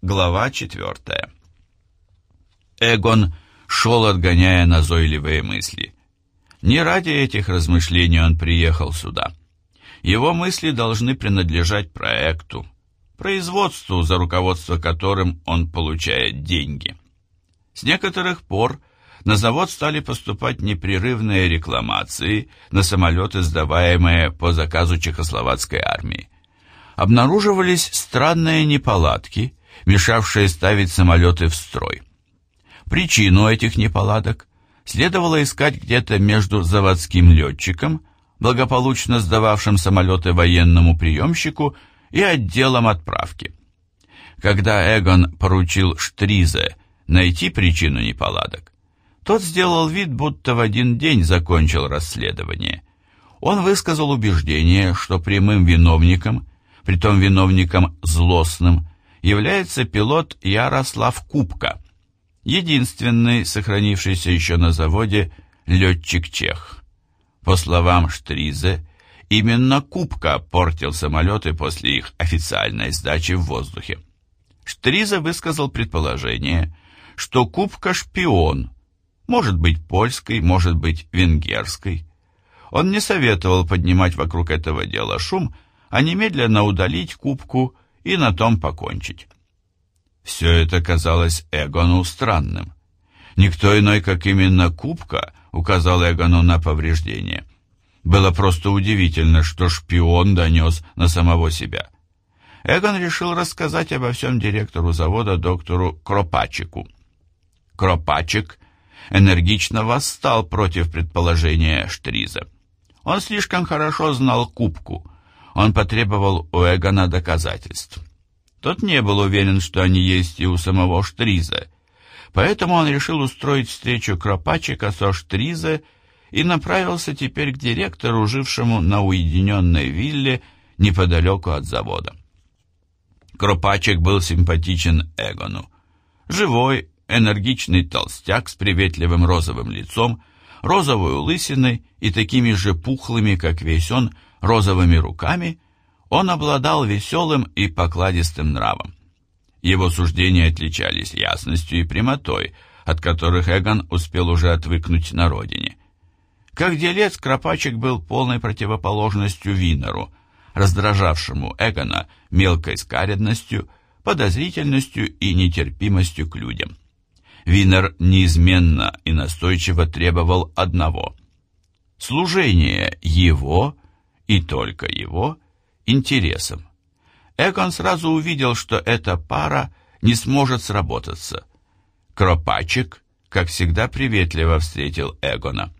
Глава четвертая. Эгон шел, отгоняя назойливые мысли. Не ради этих размышлений он приехал сюда. Его мысли должны принадлежать проекту, производству, за руководство которым он получает деньги. С некоторых пор на завод стали поступать непрерывные рекламации на самолеты, сдаваемые по заказу чехословацкой армии. Обнаруживались странные неполадки, мешавшие ставить самолеты в строй. Причину этих неполадок следовало искать где-то между заводским летчиком, благополучно сдававшим самолеты военному приемщику, и отделом отправки. Когда Эгон поручил Штризе найти причину неполадок, тот сделал вид, будто в один день закончил расследование. Он высказал убеждение, что прямым виновником, притом виновником злостным, является пилот Ярослав Кубка, единственный сохранившийся еще на заводе летчик-чех. По словам Штризе, именно Кубка портил самолеты после их официальной сдачи в воздухе. Штризе высказал предположение, что Кубка шпион – может быть польской, может быть венгерской. Он не советовал поднимать вокруг этого дела шум, а немедленно удалить кубку и на том покончить. Все это казалось Эгону странным. Никто иной, как именно Кубка, указал Эгону на повреждение. Было просто удивительно, что шпион донес на самого себя. Эгон решил рассказать обо всем директору завода доктору Кропачику. Кропачик энергично восстал против предположения Штриза. Он слишком хорошо знал Кубку. Он потребовал у Эгона доказательств. Тот не был уверен, что они есть и у самого Штриза, поэтому он решил устроить встречу Кропачика со Штризе и направился теперь к директору, жившему на уединенной вилле неподалеку от завода. Кропачик был симпатичен Эгону. Живой, энергичный толстяк с приветливым розовым лицом, розовой лысиной и такими же пухлыми, как весь он, розовыми руками, он обладал веселым и покладистым нравом. Его суждения отличались ясностью и прямотой, от которых Эгон успел уже отвыкнуть на родине. Как делец, Кропачик был полной противоположностью Винеру, раздражавшему Эгона мелкой скаредностью, подозрительностью и нетерпимостью к людям. Винер неизменно и настойчиво требовал одного – служение его и только его интересам. Экон сразу увидел, что эта пара не сможет сработаться. Кропачик, как всегда, приветливо встретил Эгона.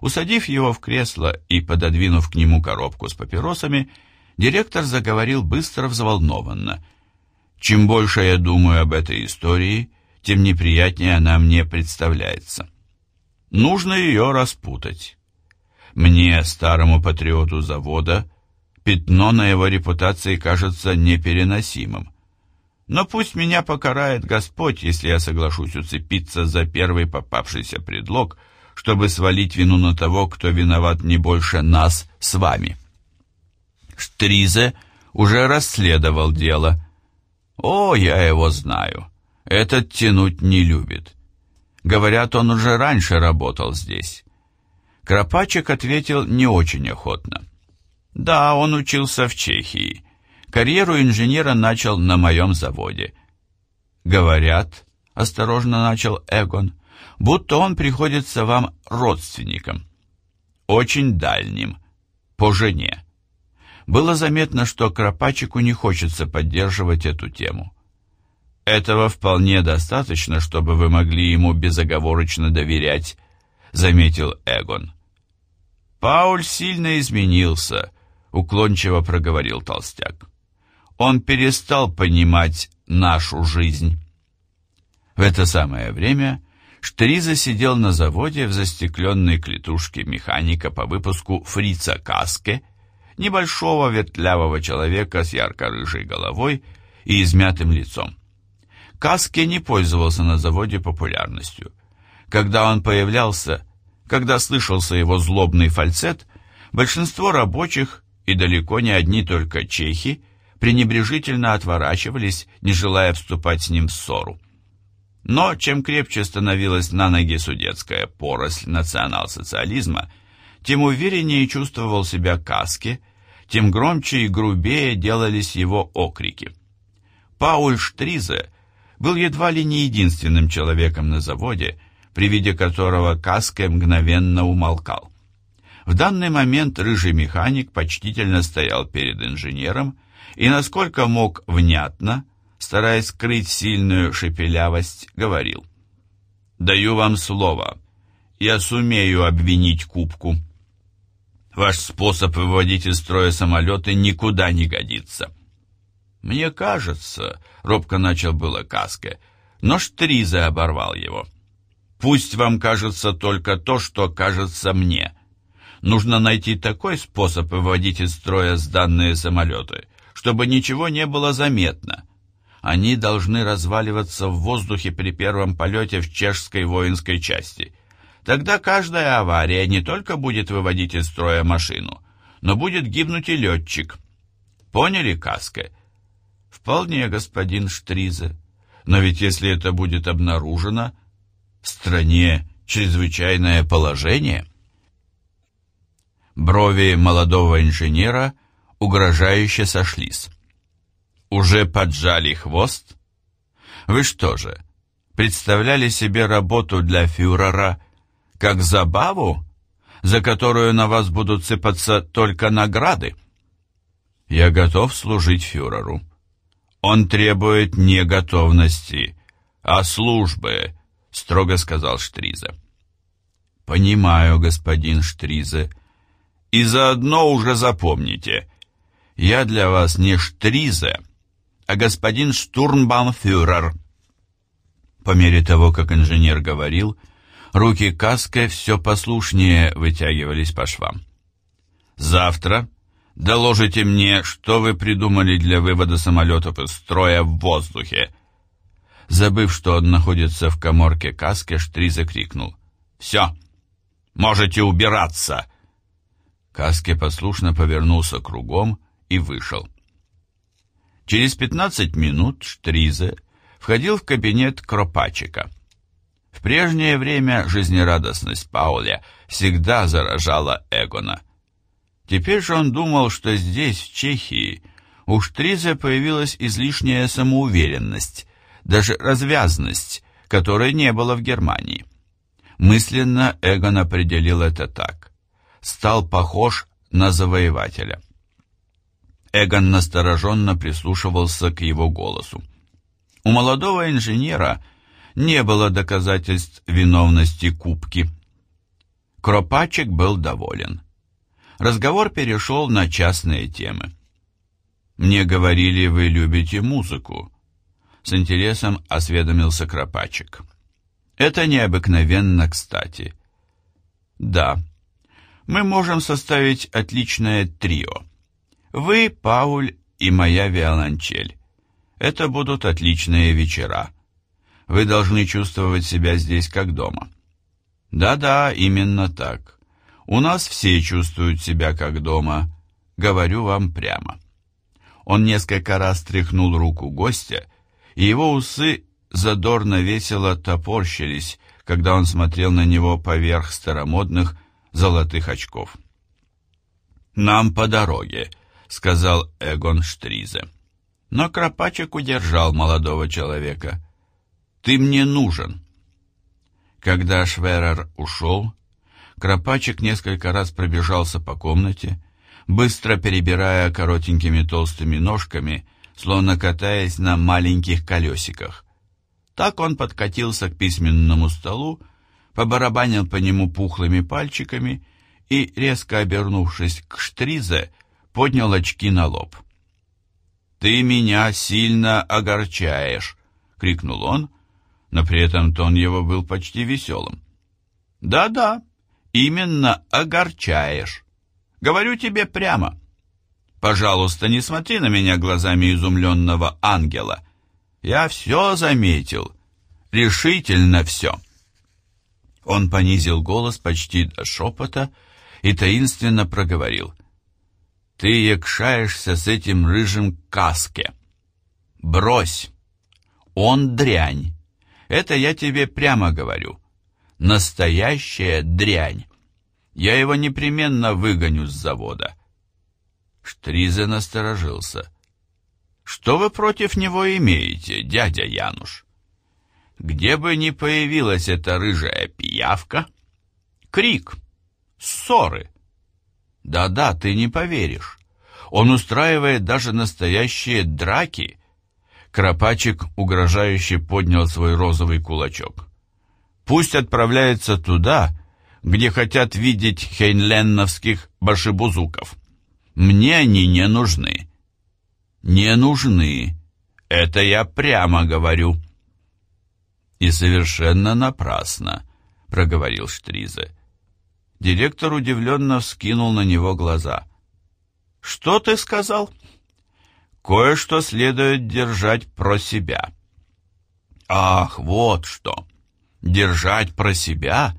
Усадив его в кресло и пододвинув к нему коробку с папиросами, директор заговорил быстро взволнованно. «Чем больше я думаю об этой истории, тем неприятнее она мне представляется. Нужно ее распутать. Мне, старому патриоту завода, пятно на его репутации кажется непереносимым. Но пусть меня покарает Господь, если я соглашусь уцепиться за первый попавшийся предлог, чтобы свалить вину на того, кто виноват не больше нас с вами. Штризе уже расследовал дело. О, я его знаю. Этот тянуть не любит. Говорят, он уже раньше работал здесь. Кропачек ответил не очень охотно. Да, он учился в Чехии. Карьеру инженера начал на моем заводе. Говорят, осторожно начал Эгон, будто он приходится вам родственником. Очень дальним, по жене. Было заметно, что Кропачику не хочется поддерживать эту тему. Этого вполне достаточно, чтобы вы могли ему безоговорочно доверять, заметил Эгон. Пауль сильно изменился, уклончиво проговорил толстяк. Он перестал понимать нашу жизнь. В это самое время Штриза сидел на заводе в застекленной клетушке механика по выпуску фрица Каске, небольшого ветлявого человека с ярко-рыжей головой и измятым лицом. Каске не пользовался на заводе популярностью. Когда он появлялся, когда слышался его злобный фальцет, большинство рабочих, и далеко не одни только чехи, пренебрежительно отворачивались, не желая вступать с ним в ссору. Но чем крепче становилась на ноги судетская поросль национал-социализма, тем увереннее чувствовал себя Каске, тем громче и грубее делались его окрики. Пауль Штризе был едва ли не единственным человеком на заводе, при виде которого Каске мгновенно умолкал. В данный момент рыжий механик почтительно стоял перед инженером и, насколько мог внятно, стараясь скрыть сильную шепелявость, говорил. «Даю вам слово. Я сумею обвинить Кубку. Ваш способ выводить из строя самолеты никуда не годится». «Мне кажется», — робко начал было Каске, но Штриза оборвал его. «Пусть вам кажется только то, что кажется мне. Нужно найти такой способ выводить из строя сданные самолеты, чтобы ничего не было заметно. Они должны разваливаться в воздухе при первом полете в чешской воинской части. Тогда каждая авария не только будет выводить из строя машину, но будет гибнуть и летчик. Поняли, Каска? Вполне, господин Штризе. Но ведь если это будет обнаружено, в стране чрезвычайное положение. Брови молодого инженера угрожающе сошлись. Уже поджали хвост? Вы что же, представляли себе работу для фюрера как забаву, за которую на вас будут сыпаться только награды? Я готов служить фюреру. Он требует не готовности, а службы, строго сказал Штризе. Понимаю, господин Штризе. И заодно уже запомните, я для вас не Штризе, а господин штурмбанфюрер». По мере того, как инженер говорил, руки Каске все послушнее вытягивались по швам. «Завтра доложите мне, что вы придумали для вывода самолетов из строя в воздухе». Забыв, что он находится в коморке Каске, Штри закрикнул. «Все! Можете убираться!» Каске послушно повернулся кругом и вышел. Через 15 минут Штризе входил в кабинет Кропачика. В прежнее время жизнерадостность Пауля всегда заражала Эгона. Теперь же он думал, что здесь, в Чехии, у Штризе появилась излишняя самоуверенность, даже развязность, которой не было в Германии. Мысленно Эгон определил это так. Стал похож на завоевателя. Эгон настороженно прислушивался к его голосу. У молодого инженера не было доказательств виновности Кубки. Кропачек был доволен. Разговор перешел на частные темы. «Мне говорили, вы любите музыку», — с интересом осведомился Кропачек. «Это необыкновенно кстати». «Да, мы можем составить отличное трио». Вы, Пауль и моя виолончель. Это будут отличные вечера. Вы должны чувствовать себя здесь как дома. Да-да, именно так. У нас все чувствуют себя как дома. Говорю вам прямо. Он несколько раз тряхнул руку гостя, его усы задорно весело топорщились, когда он смотрел на него поверх старомодных золотых очков. «Нам по дороге», сказал Эгон Штризе. Но Кропачек удержал молодого человека. «Ты мне нужен». Когда Шверер ушел, Кропачек несколько раз пробежался по комнате, быстро перебирая коротенькими толстыми ножками, словно катаясь на маленьких колесиках. Так он подкатился к письменному столу, побарабанил по нему пухлыми пальчиками и, резко обернувшись к Штризе, поднял очки на лоб. «Ты меня сильно огорчаешь!» — крикнул он, но при этом тон его был почти веселым. «Да-да, именно огорчаешь. Говорю тебе прямо. Пожалуйста, не смотри на меня глазами изумленного ангела. Я все заметил, решительно все». Он понизил голос почти до шепота и таинственно проговорил. Ты якшаешься с этим рыжим каске. Брось. Он дрянь. Это я тебе прямо говорю. Настоящая дрянь. Я его непременно выгоню с завода. Штризе насторожился. Что вы против него имеете, дядя Януш? Где бы ни появилась эта рыжая пиявка, крик, ссоры. Да-да, ты не поверишь. Он устраивает даже настоящие драки. Кропачик угрожающе поднял свой розовый кулачок. Пусть отправляется туда, где хотят видеть хейнленновских башибузуков. Мне они не нужны. Не нужны. Это я прямо говорю. И совершенно напрасно, проговорил Штризе. Директор удивленно вскинул на него глаза. «Что ты сказал?» «Кое-что следует держать про себя». «Ах, вот что! Держать про себя?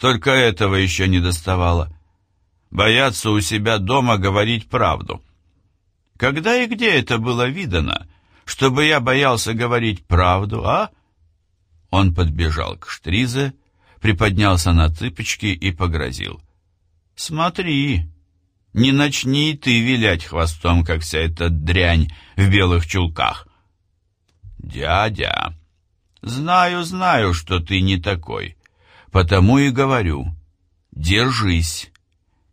Только этого еще не доставало. Бояться у себя дома говорить правду. Когда и где это было видано, чтобы я боялся говорить правду, а?» Он подбежал к Штризе, приподнялся на цыпочки и погрозил. «Смотри, не начни ты вилять хвостом, как вся эта дрянь в белых чулках». «Дядя, знаю, знаю, что ты не такой, потому и говорю, держись.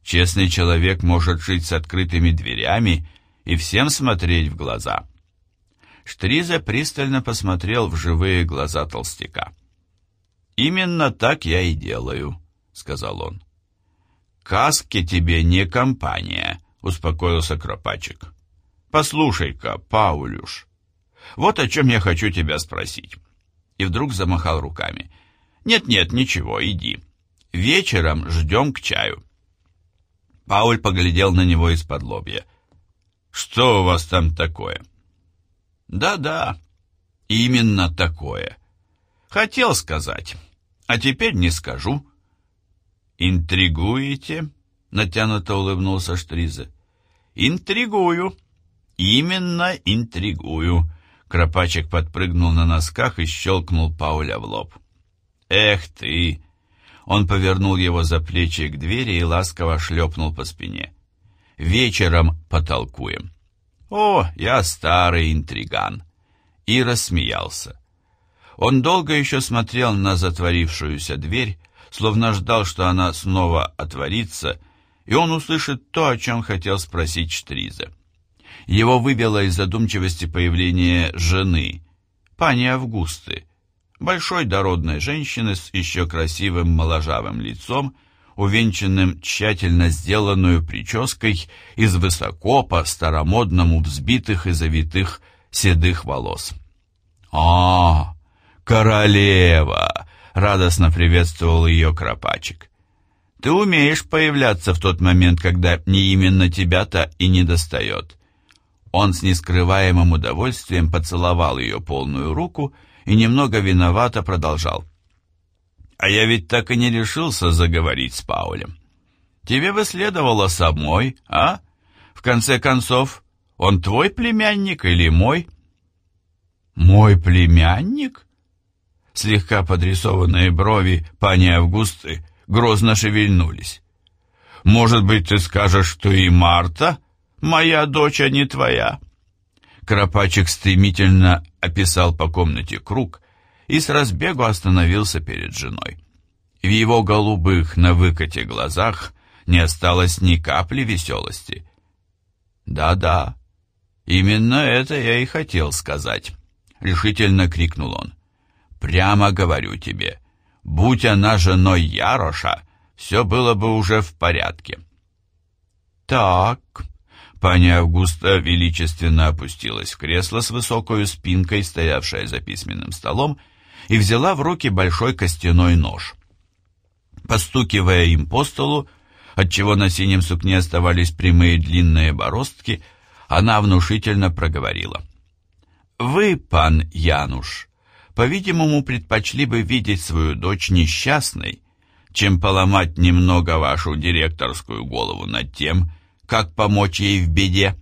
Честный человек может жить с открытыми дверями и всем смотреть в глаза». Штриза пристально посмотрел в живые глаза толстяка. «Именно так я и делаю», — сказал он. «Каски тебе не компания», — успокоился Кропачик. «Послушай-ка, Паулюш, вот о чем я хочу тебя спросить». И вдруг замахал руками. «Нет-нет, ничего, иди. Вечером ждем к чаю». Пауль поглядел на него из-под лобья. «Что у вас там такое?» «Да-да, именно такое. Хотел сказать, а теперь не скажу». «Интригуете?» — натянуто улыбнулся Штризе. «Интригую. Именно интригую». Кропачек подпрыгнул на носках и щелкнул Пауля в лоб. «Эх ты!» Он повернул его за плечи к двери и ласково шлепнул по спине. «Вечером потолкуем». «О, я старый интриган!» И рассмеялся. Он долго еще смотрел на затворившуюся дверь, словно ждал, что она снова отворится, и он услышит то, о чем хотел спросить Штриза. Его выбило из задумчивости появление жены, пани Августы, большой дородной женщины с еще красивым моложавым лицом, увенчанным тщательно сделанную прической из высоко по-старомодному взбитых и завитых седых волос. «А, королева!» — радостно приветствовал ее Кропачик. «Ты умеешь появляться в тот момент, когда не именно тебя-то и не достает». Он с нескрываемым удовольствием поцеловал ее полную руку и немного виновато продолжал. А я ведь так и не решился заговорить с Паулем. Тебе бы следовало самой, а? В конце концов, он твой племянник или мой? Мой племянник? Слегка подрисованные брови пани Августы грозно шевельнулись. Может быть, ты скажешь, что и Марта, моя дочь, а не твоя? Кропачик стремительно описал по комнате круг, и с разбегу остановился перед женой. В его голубых на выкате глазах не осталось ни капли веселости. «Да-да, именно это я и хотел сказать», — решительно крикнул он. «Прямо говорю тебе, будь она женой Яроша, все было бы уже в порядке». «Так», Пани Августа величественно опустилась в кресло с высокой спинкой, стоявшее за письменным столом, и взяла в руки большой костяной нож. Постукивая им по столу, отчего на синем сукне оставались прямые длинные бороздки, она внушительно проговорила. «Вы, пан Януш, по-видимому, предпочли бы видеть свою дочь несчастной, чем поломать немного вашу директорскую голову над тем, как помочь ей в беде.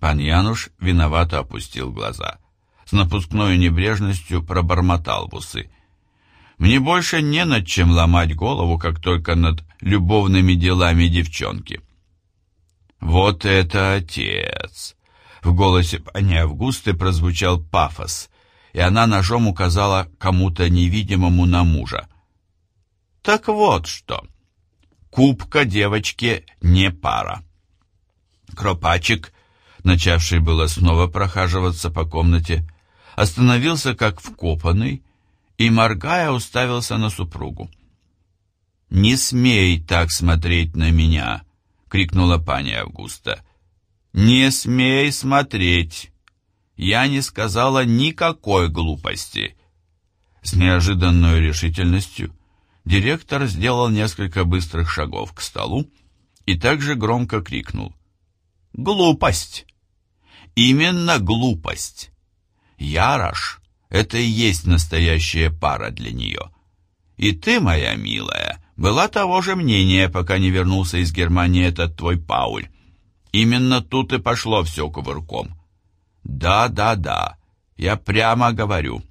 Пан Януш виновато опустил глаза. С напускной небрежностью пробормотал в усы. «Мне больше не над чем ломать голову, как только над любовными делами девчонки». «Вот это отец!» В голосе пани Августы прозвучал пафос, и она ножом указала кому-то невидимому на мужа. «Так вот что!» Кубка девочке не пара. Кропачик, начавший было снова прохаживаться по комнате, остановился как вкопанный и, моргая, уставился на супругу. «Не смей так смотреть на меня!» — крикнула пани Августа. «Не смей смотреть! Я не сказала никакой глупости!» С неожиданной решительностью Директор сделал несколько быстрых шагов к столу и также громко крикнул. «Глупость! Именно глупость! Ярош — это и есть настоящая пара для нее. И ты, моя милая, была того же мнения, пока не вернулся из Германии этот твой Пауль. Именно тут и пошло все кувырком. Да, да, да, я прямо говорю».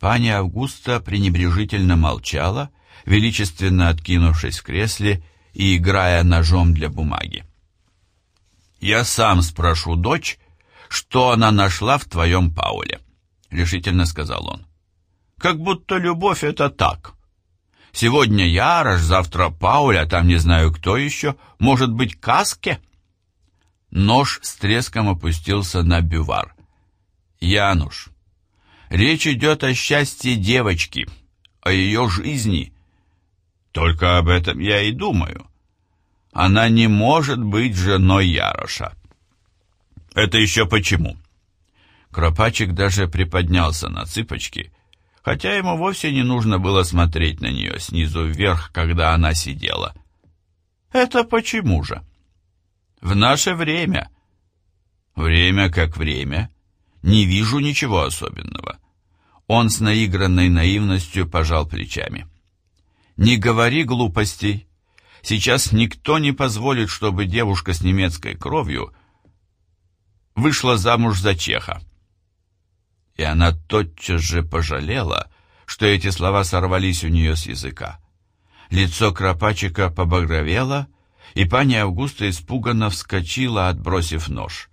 Паня Августа пренебрежительно молчала, величественно откинувшись в кресле и играя ножом для бумаги. «Я сам спрошу дочь, что она нашла в твоем Пауле», — решительно сказал он. «Как будто любовь — это так. Сегодня Ярош, завтра Пауль, а там не знаю кто еще, может быть, Каске?» Нож с треском опустился на бювар. «Януш, Речь идет о счастье девочки, о ее жизни. Только об этом я и думаю. Она не может быть женой Яроша. Это еще почему? Кропачик даже приподнялся на цыпочки, хотя ему вовсе не нужно было смотреть на нее снизу вверх, когда она сидела. Это почему же? В наше время. Время как время. Не вижу ничего особенного. Он с наигранной наивностью пожал плечами. «Не говори глупостей. Сейчас никто не позволит, чтобы девушка с немецкой кровью вышла замуж за чеха». И она тотчас же пожалела, что эти слова сорвались у нее с языка. Лицо Кропачика побагровело, и пани Августа испуганно вскочила, отбросив нож.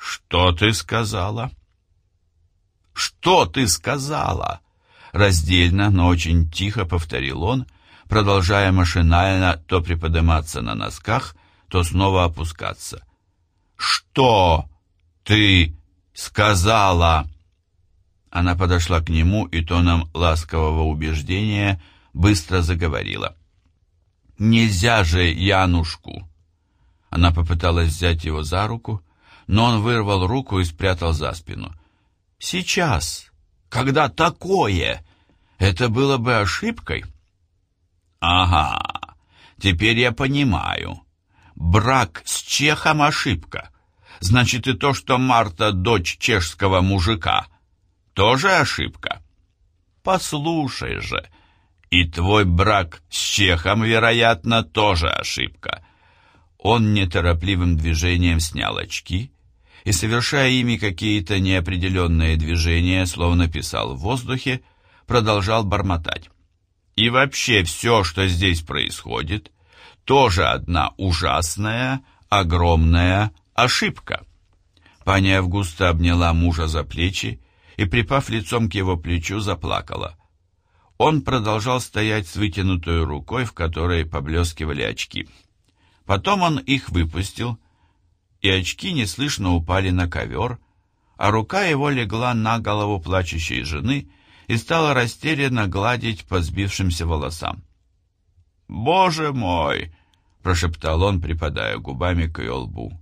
«Что ты сказала?» «Что ты сказала?» Раздельно, но очень тихо повторил он, продолжая машинально то приподниматься на носках, то снова опускаться. «Что ты сказала?» Она подошла к нему и тоном ласкового убеждения быстро заговорила. «Нельзя же Янушку!» Она попыталась взять его за руку, но он вырвал руку и спрятал за спину. Сейчас, когда такое, это было бы ошибкой? Ага, теперь я понимаю. Брак с чехом ошибка. Значит, и то, что Марта дочь чешского мужика, тоже ошибка. Послушай же, и твой брак с чехом, вероятно, тоже ошибка. Он неторопливым движением снял очки и, совершая ими какие-то неопределенные движения, словно писал в воздухе, продолжал бормотать. И вообще все, что здесь происходит, тоже одна ужасная, огромная ошибка. Паня Августа обняла мужа за плечи и, припав лицом к его плечу, заплакала. Он продолжал стоять с вытянутой рукой, в которой поблескивали очки. Потом он их выпустил, и очки неслышно упали на ковер, а рука его легла на голову плачущей жены и стала растерянно гладить по сбившимся волосам. «Боже мой!» — прошептал он, припадая губами к ее лбу.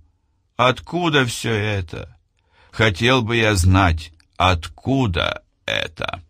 «Откуда все это? Хотел бы я знать, откуда это?»